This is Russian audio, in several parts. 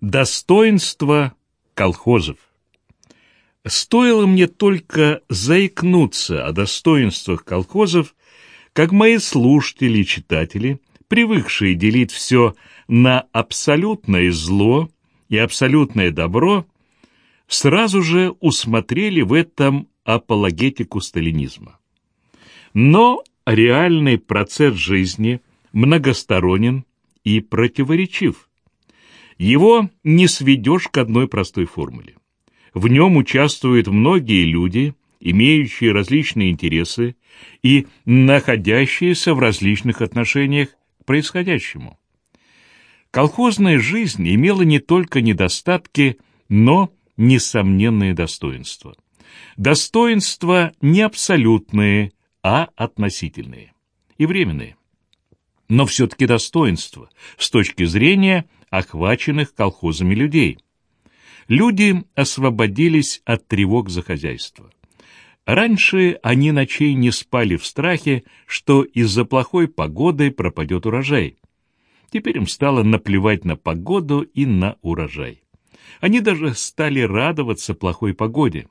Достоинство колхозов. Стоило мне только заикнуться о достоинствах колхозов, как мои слушатели и читатели, привыкшие делить все на абсолютное зло и абсолютное добро, сразу же усмотрели в этом апологетику сталинизма. Но реальный процесс жизни многосторонен и противоречив. Его не сведешь к одной простой формуле. В нем участвуют многие люди, имеющие различные интересы и находящиеся в различных отношениях к происходящему. Колхозная жизнь имела не только недостатки, но несомненные достоинства. Достоинства не абсолютные, а относительные и временные. Но все-таки достоинства с точки зрения охваченных колхозами людей. Люди освободились от тревог за хозяйство. Раньше они ночей не спали в страхе, что из-за плохой погоды пропадет урожай. Теперь им стало наплевать на погоду и на урожай. Они даже стали радоваться плохой погоде.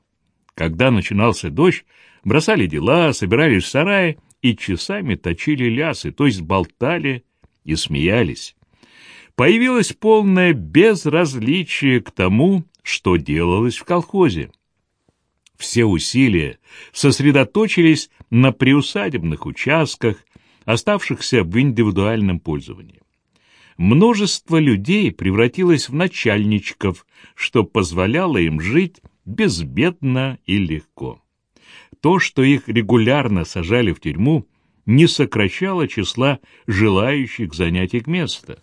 Когда начинался дождь, бросали дела, собирались в сарае и часами точили лясы, то есть болтали и смеялись появилось полное безразличие к тому, что делалось в колхозе. Все усилия сосредоточились на приусадебных участках, оставшихся в индивидуальном пользовании. Множество людей превратилось в начальничков, что позволяло им жить безбедно и легко. То, что их регулярно сажали в тюрьму, не сокращало числа желающих занять их место.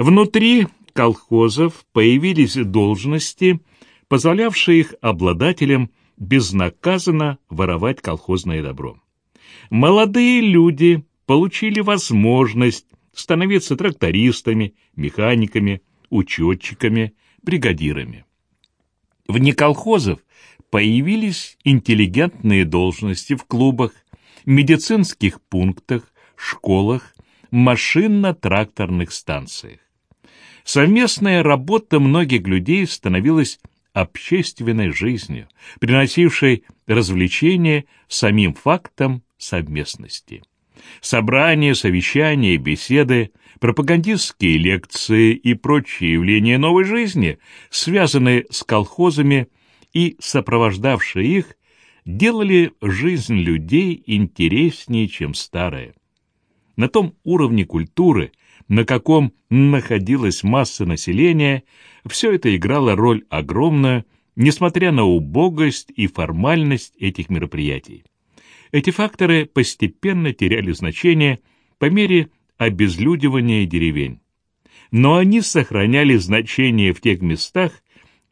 Внутри колхозов появились должности, позволявшие их обладателям безнаказанно воровать колхозное добро. Молодые люди получили возможность становиться трактористами, механиками, учетчиками, бригадирами. Вне колхозов появились интеллигентные должности в клубах, медицинских пунктах, школах, машинно-тракторных станциях. Совместная работа многих людей становилась общественной жизнью, приносившей развлечение самим фактом совместности. Собрания, совещания, беседы, пропагандистские лекции и прочие явления новой жизни, связанные с колхозами и сопровождавшие их, делали жизнь людей интереснее, чем старая. На том уровне культуры, на каком находилась масса населения, все это играло роль огромную, несмотря на убогость и формальность этих мероприятий. Эти факторы постепенно теряли значение по мере обезлюдивания деревень. Но они сохраняли значение в тех местах,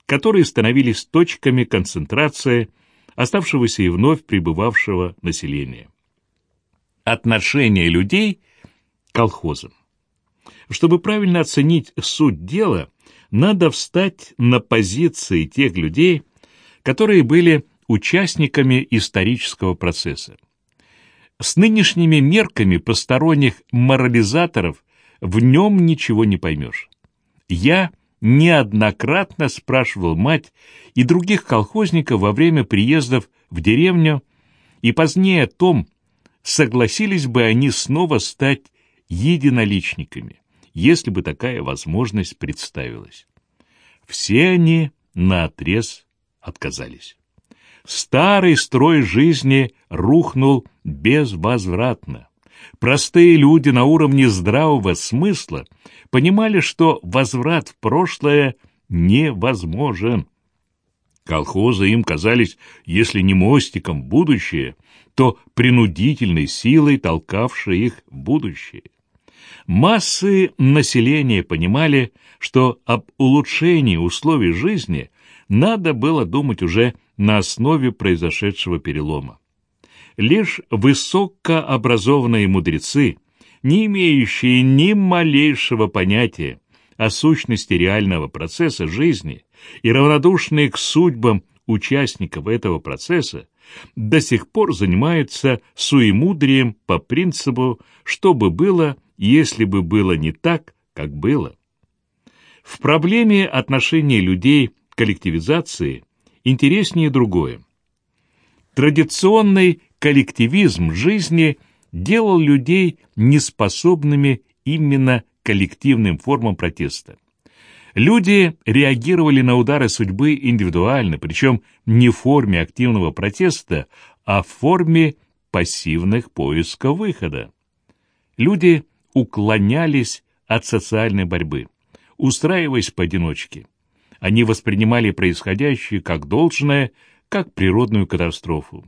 которые становились точками концентрации оставшегося и вновь пребывавшего населения. Отношение людей к колхозам. Чтобы правильно оценить суть дела, надо встать на позиции тех людей, которые были участниками исторического процесса. С нынешними мерками посторонних морализаторов в нем ничего не поймешь. Я неоднократно спрашивал мать и других колхозников во время приездов в деревню и позднее о том, согласились бы они снова стать единоличниками если бы такая возможность представилась. Все они наотрез отказались. Старый строй жизни рухнул безвозвратно. Простые люди на уровне здравого смысла понимали, что возврат в прошлое невозможен. Колхозы им казались, если не мостиком будущее, то принудительной силой, толкавшей их в будущее. Массы населения понимали, что об улучшении условий жизни надо было думать уже на основе произошедшего перелома. Лишь высокообразованные мудрецы, не имеющие ни малейшего понятия о сущности реального процесса жизни и равнодушные к судьбам участников этого процесса, до сих пор занимаются суемудрием по принципу «что бы было, если бы было не так, как было. В проблеме отношения людей к коллективизации интереснее другое. Традиционный коллективизм жизни делал людей неспособными именно коллективным формам протеста. Люди реагировали на удары судьбы индивидуально, причем не в форме активного протеста, а в форме пассивных поисков выхода. Люди уклонялись от социальной борьбы, устраиваясь поодиночке. Они воспринимали происходящее как должное, как природную катастрофу.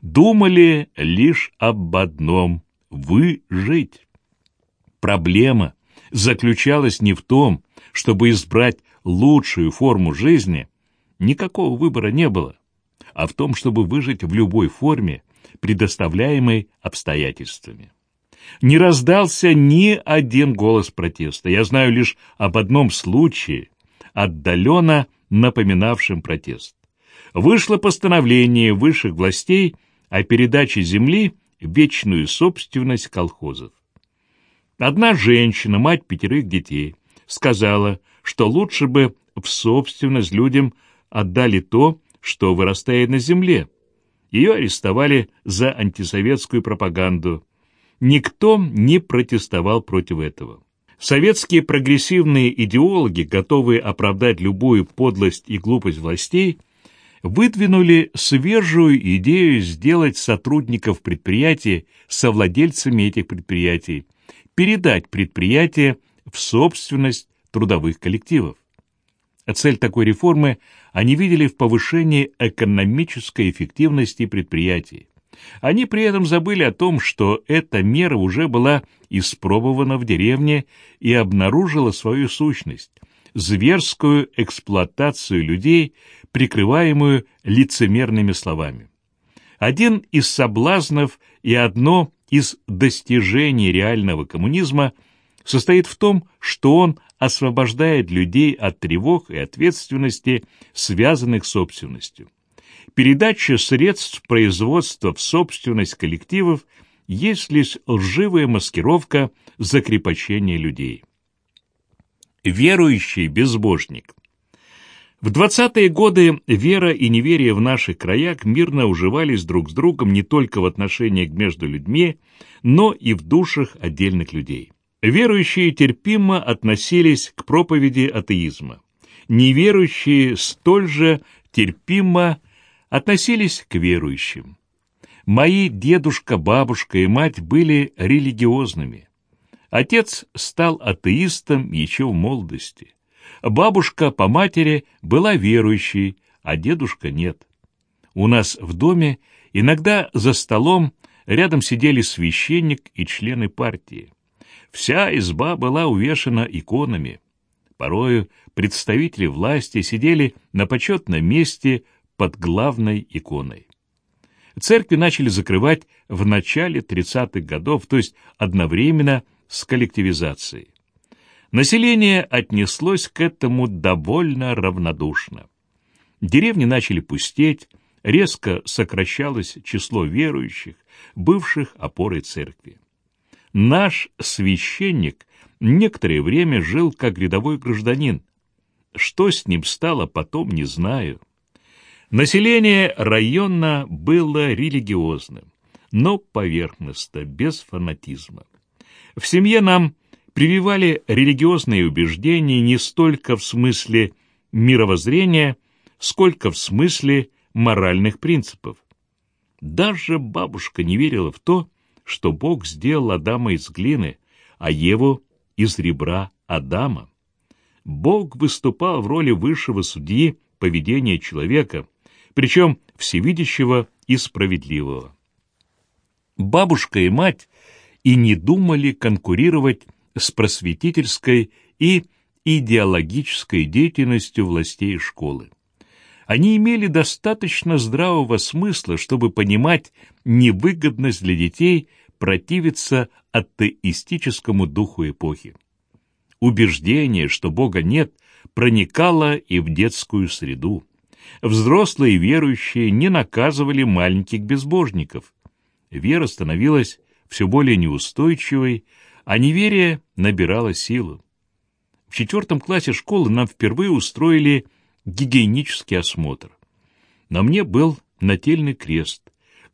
Думали лишь об одном — выжить. Проблема заключалась не в том, чтобы избрать лучшую форму жизни, никакого выбора не было, а в том, чтобы выжить в любой форме, предоставляемой обстоятельствами. Не раздался ни один голос протеста. Я знаю лишь об одном случае, отдаленно напоминавшем протест. Вышло постановление высших властей о передаче земли в вечную собственность колхозов. Одна женщина, мать пятерых детей, сказала, что лучше бы в собственность людям отдали то, что вырастает на земле. Ее арестовали за антисоветскую пропаганду. Никто не протестовал против этого. Советские прогрессивные идеологи, готовые оправдать любую подлость и глупость властей, выдвинули свежую идею сделать сотрудников предприятий совладельцами этих предприятий, передать предприятия в собственность трудовых коллективов. Цель такой реформы они видели в повышении экономической эффективности предприятий. Они при этом забыли о том, что эта мера уже была испробована в деревне и обнаружила свою сущность – зверскую эксплуатацию людей, прикрываемую лицемерными словами. Один из соблазнов и одно из достижений реального коммунизма состоит в том, что он освобождает людей от тревог и ответственности, связанных с собственностью. Передача средств производства в собственность коллективов есть лишь лживая маскировка закрепощения людей. Верующий безбожник В 20-е годы вера и неверие в наших краях мирно уживались друг с другом не только в отношениях между людьми, но и в душах отдельных людей. Верующие терпимо относились к проповеди атеизма. Неверующие столь же терпимо относились к верующим. Мои дедушка, бабушка и мать были религиозными. Отец стал атеистом еще в молодости. Бабушка по матери была верующей, а дедушка нет. У нас в доме иногда за столом рядом сидели священник и члены партии. Вся изба была увешана иконами. Порою представители власти сидели на почетном месте под главной иконой. Церкви начали закрывать в начале 30-х годов, то есть одновременно с коллективизацией. Население отнеслось к этому довольно равнодушно. Деревни начали пустеть, резко сокращалось число верующих, бывших опорой церкви. Наш священник некоторое время жил как рядовой гражданин. Что с ним стало потом, не знаю. Население района было религиозным, но поверхностно, без фанатизма. В семье нам прививали религиозные убеждения не столько в смысле мировоззрения, сколько в смысле моральных принципов. Даже бабушка не верила в то, что Бог сделал Адама из глины, а Еву из ребра Адама. Бог выступал в роли высшего судьи поведения человека, причем всевидящего и справедливого. Бабушка и мать и не думали конкурировать с просветительской и идеологической деятельностью властей школы. Они имели достаточно здравого смысла, чтобы понимать невыгодность для детей противиться атеистическому духу эпохи. Убеждение, что Бога нет, проникало и в детскую среду. Взрослые верующие не наказывали маленьких безбожников. Вера становилась все более неустойчивой, а неверие набирало силу. В четвертом классе школы нам впервые устроили гигиенический осмотр. На мне был нательный крест.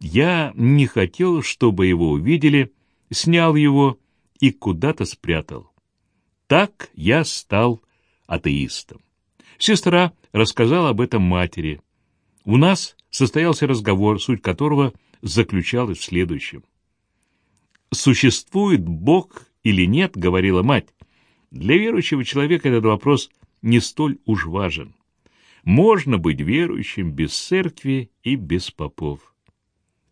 Я не хотел, чтобы его увидели, снял его и куда-то спрятал. Так я стал атеистом. Сестра рассказала об этом матери. У нас состоялся разговор, суть которого заключалась в следующем. «Существует Бог или нет?» — говорила мать. «Для верующего человека этот вопрос не столь уж важен. Можно быть верующим без церкви и без попов.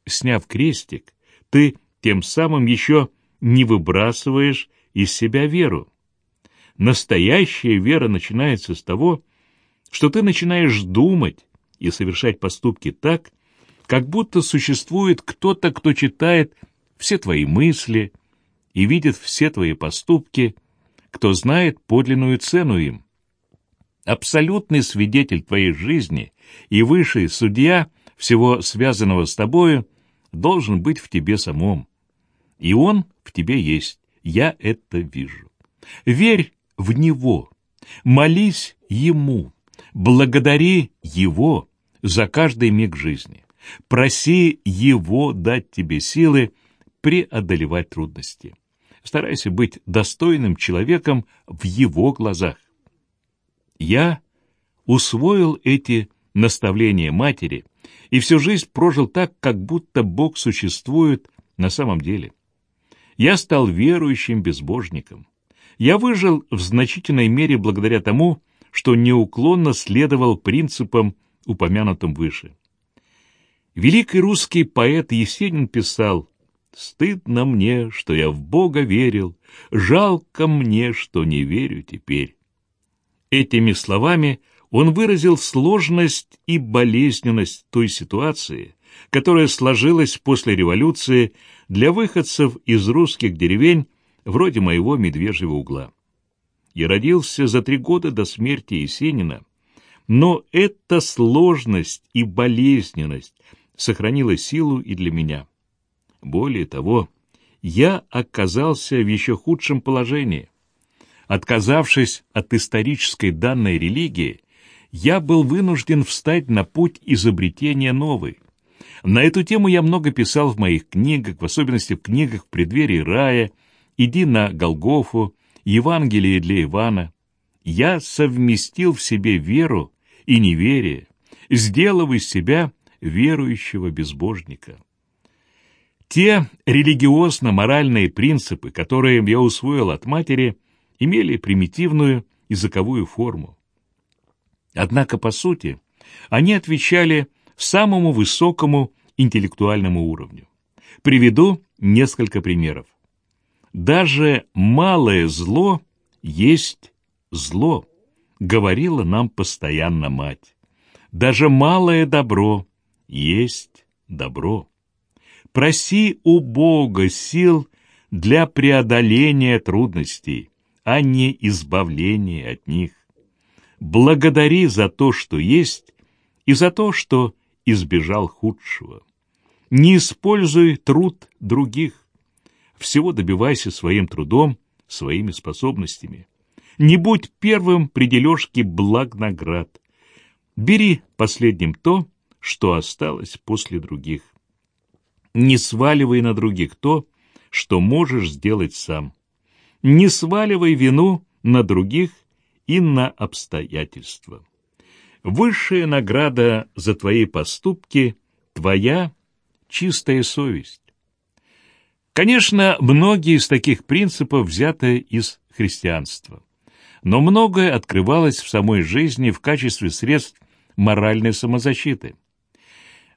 Сняв крестик, ты тем самым еще не выбрасываешь из себя веру. Настоящая вера начинается с того, что ты начинаешь думать и совершать поступки так, как будто существует кто-то, кто читает все твои мысли и видит все твои поступки, кто знает подлинную цену им абсолютный свидетель твоей жизни и высший судья всего связанного с тобою должен быть в тебе самом. И он в тебе есть, я это вижу. Верь в Него, молись Ему, благодари Его за каждый миг жизни. Проси Его дать тебе силы преодолевать трудности. Старайся быть достойным человеком в Его глазах. Я усвоил эти наставления матери и всю жизнь прожил так, как будто Бог существует на самом деле. Я стал верующим безбожником. Я выжил в значительной мере благодаря тому, что неуклонно следовал принципам, упомянутым выше. Великий русский поэт Есенин писал «Стыдно мне, что я в Бога верил, жалко мне, что не верю теперь». Этими словами он выразил сложность и болезненность той ситуации, которая сложилась после революции для выходцев из русских деревень вроде моего медвежьего угла. Я родился за три года до смерти Есенина, но эта сложность и болезненность сохранила силу и для меня. Более того, я оказался в еще худшем положении. Отказавшись от исторической данной религии, я был вынужден встать на путь изобретения новой. На эту тему я много писал в моих книгах, в особенности в книгах «В преддверии рая», «Иди на Голгофу», «Евангелие для Ивана». Я совместил в себе веру и неверие, сделав из себя верующего безбожника. Те религиозно-моральные принципы, которые я усвоил от матери, имели примитивную языковую форму. Однако, по сути, они отвечали самому высокому интеллектуальному уровню. Приведу несколько примеров. Даже малое зло есть зло, говорила нам постоянно мать. Даже малое добро есть добро. Проси у Бога сил для преодоления трудностей, а не избавление от них. Благодари за то, что есть, и за то, что избежал худшего. Не используй труд других. Всего добивайся своим трудом, своими способностями. Не будь первым при дележке благ наград. Бери последним то, что осталось после других. Не сваливай на других то, что можешь сделать сам не сваливай вину на других и на обстоятельства. Высшая награда за твои поступки — твоя чистая совесть. Конечно, многие из таких принципов взяты из христианства, но многое открывалось в самой жизни в качестве средств моральной самозащиты.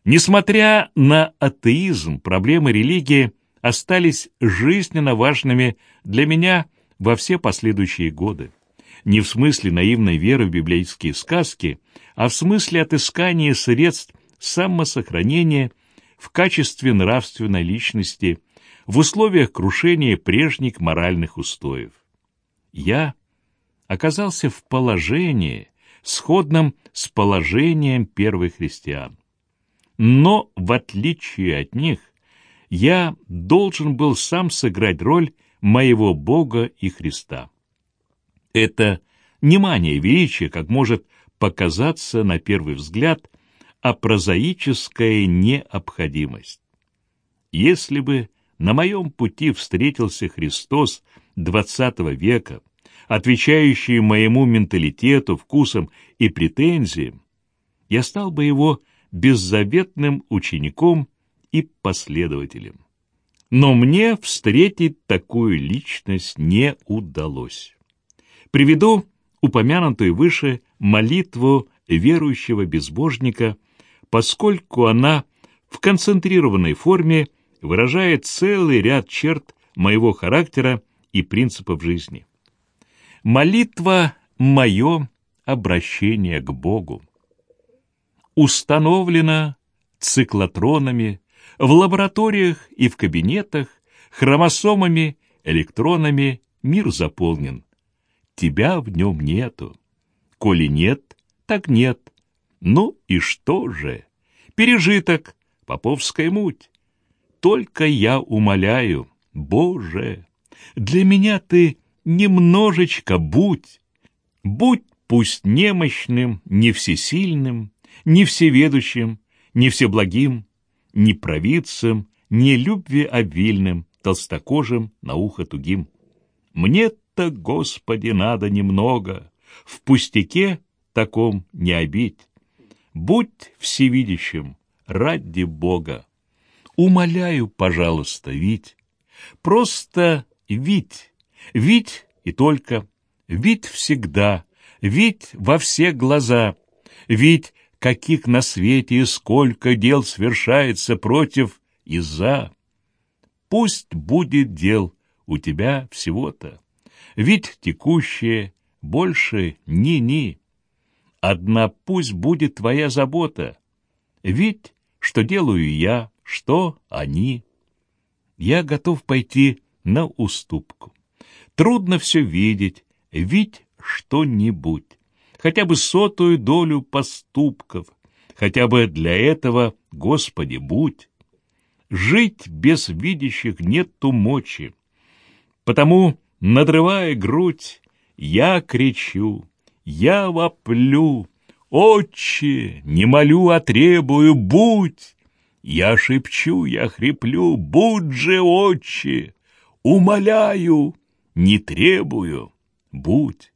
Несмотря на атеизм, проблемы религии – остались жизненно важными для меня во все последующие годы. Не в смысле наивной веры в библейские сказки, а в смысле отыскания средств самосохранения в качестве нравственной личности в условиях крушения прежних моральных устоев. Я оказался в положении, сходном с положением первых христиан. Но, в отличие от них, я должен был сам сыграть роль моего Бога и Христа. Это не мания величия, как может показаться на первый взгляд, а прозаическая необходимость. Если бы на моем пути встретился Христос XX века, отвечающий моему менталитету, вкусам и претензиям, я стал бы его беззаветным учеником и последователем. Но мне встретить такую личность не удалось. Приведу упомянутую выше молитву верующего безбожника, поскольку она в концентрированной форме выражает целый ряд черт моего характера и принципов жизни. Молитва — мое обращение к Богу. Установлено циклотронами в лабораториях и в кабинетах, хромосомами, электронами мир заполнен. Тебя в нем нету. Коли нет, так нет. Ну и что же? Пережиток, поповская муть. Только я умоляю, Боже, для меня ты немножечко будь. Будь пусть немощным, не всесильным, не всеведущим, не всеблагим, не провидцем, не любви обильным, толстокожим, на ухо тугим. Мне-то, Господи, надо немного, в пустяке таком не обидь. Будь всевидящим, ради Бога. Умоляю, пожалуйста, Вить, просто Вить, Вить и только, Вить всегда, Вить во все глаза, Вить каких на свете и сколько дел свершается против и за. Пусть будет дел у тебя всего-то, ведь текущее больше ни-ни. Одна пусть будет твоя забота, ведь что делаю я, что они. Я готов пойти на уступку. Трудно все видеть, видеть что-нибудь хотя бы сотую долю поступков, хотя бы для этого, Господи, будь. Жить без видящих нету мочи. Потому, надрывая грудь, я кричу, я воплю, «Отче, не молю, а требую, будь!» Я шепчу, я хриплю, «Будь же, отче!» Умоляю, не требую, будь.